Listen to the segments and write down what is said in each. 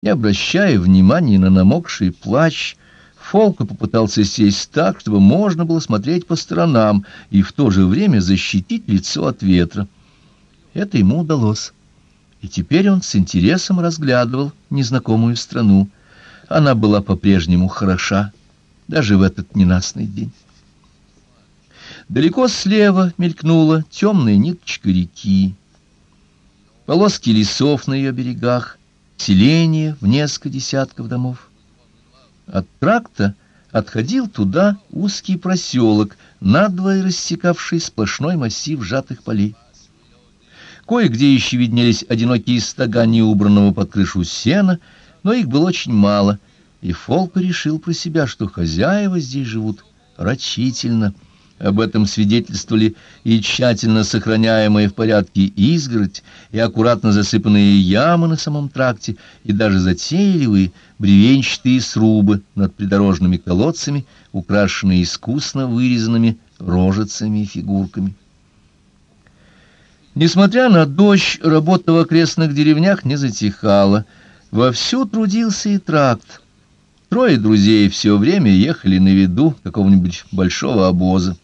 Не обращая внимания на намокший плащ, Фолка попытался сесть так, чтобы можно было смотреть по сторонам и в то же время защитить лицо от ветра. Это ему удалось. И теперь он с интересом разглядывал незнакомую страну. Она была по-прежнему хороша, даже в этот ненастный день. Далеко слева мелькнула темная ниточка реки. Полоски лесов на ее берегах, селение в несколько десятков домов. От тракта отходил туда узкий проселок, надвое рассекавший сплошной массив сжатых полей. Кое-где еще виднелись одинокие стога неубранного под крышу сена, но их было очень мало, и Фолка решил про себя, что хозяева здесь живут рачительно — об этом свидетельствовали и тщательно сохраняемые в порядке изгородь, и аккуратно засыпанные ямы на самом тракте, и даже затейливые бревенчатые срубы над придорожными колодцами, украшенные искусно вырезанными рожицами и фигурками. Несмотря на дождь, работа в окрестных деревнях не затихала. Вовсю трудился и тракт. Трое друзей все время ехали на виду какого-нибудь большого обоза.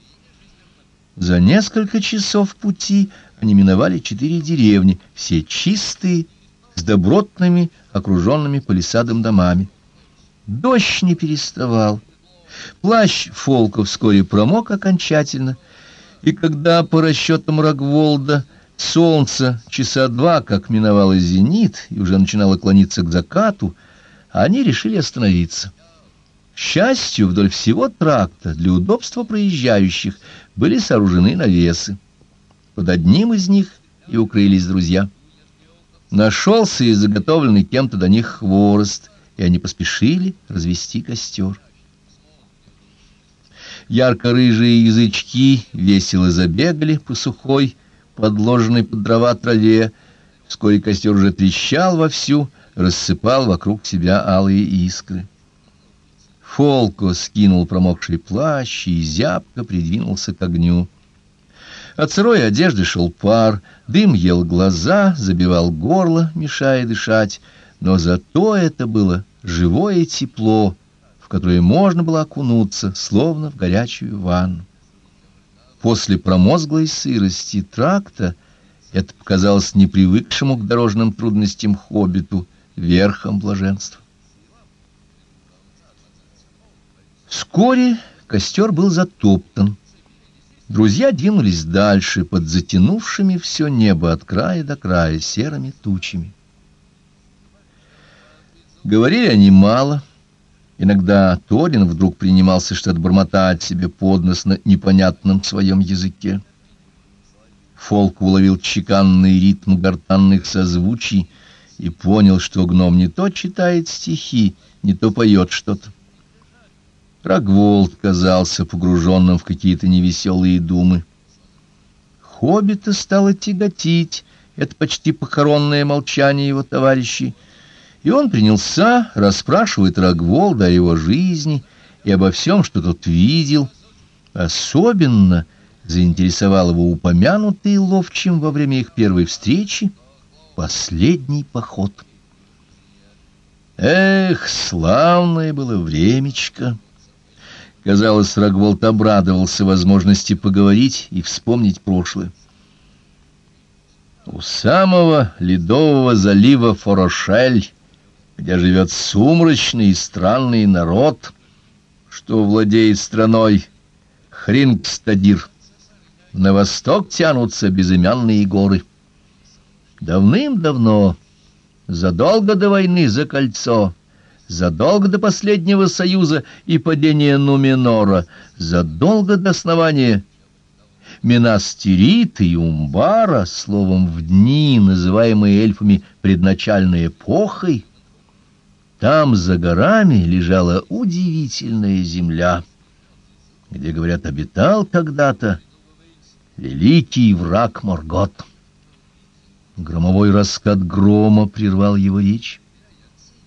За несколько часов пути они миновали четыре деревни, все чистые, с добротными, окруженными палисадом домами. Дождь не переставал. Плащ Фолка вскоре промок окончательно, и когда по расчетам Рогволда солнце часа два, как миновало зенит, и уже начинало клониться к закату, они решили остановиться. Счастью, вдоль всего тракта для удобства проезжающих были сооружены навесы. Под одним из них и укрылись друзья. Нашелся и заготовленный кем-то до них хворост, и они поспешили развести костер. Ярко-рыжие язычки весело забегали по сухой, подложенной под дрова траве. Вскоре костер уже трещал вовсю, рассыпал вокруг себя алые искры. Фолко скинул промокший плащ и зябко придвинулся к огню. От сырой одежды шел пар, дым ел глаза, забивал горло, мешая дышать, но зато это было живое тепло, в которое можно было окунуться, словно в горячую ванну. После промозглой сырости тракта это показалось непривыкшему к дорожным трудностям хоббиту верхом блаженства. Вскоре костер был затоптан. Друзья двинулись дальше под затянувшими все небо от края до края серыми тучами. Говорили они мало. Иногда Торин вдруг принимался что-то бормотать себе под нос на непонятном своем языке. Фолк уловил чеканный ритм гортанных созвучий и понял, что гном не то читает стихи, не то поет что-то. Рогволд казался погруженным в какие-то невеселые думы. Хоббита стало тяготить это почти похоронное молчание его товарищей, и он принялся расспрашивать Рогволда о его жизни и обо всем, что тот видел. Особенно заинтересовал его упомянутый ловчим во время их первой встречи последний поход. Эх, славное было времечко! Казалось, Рогволд обрадовался возможности поговорить и вспомнить прошлое. У самого ледового залива Форошель, где живет сумрачный и странный народ, что владеет страной Хрингстадир, на восток тянутся безымянные горы. Давным-давно, задолго до войны за кольцо, задолго до последнего союза и падения Нуменора, задолго до основания Минастерита и Умбара, словом, в дни, называемые эльфами предначальной эпохой, там за горами лежала удивительная земля, где, говорят, обитал когда-то великий враг Моргот. Громовой раскат грома прервал его речь.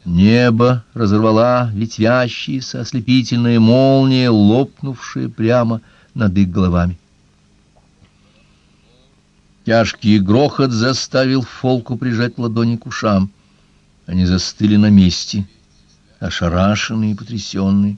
Небо разорвала ветвящаяся ослепительная молния, лопнувшая прямо над их головами. Тяжкий грохот заставил Фолку прижать ладони к ушам. Они застыли на месте, ошарашенные и потрясенные.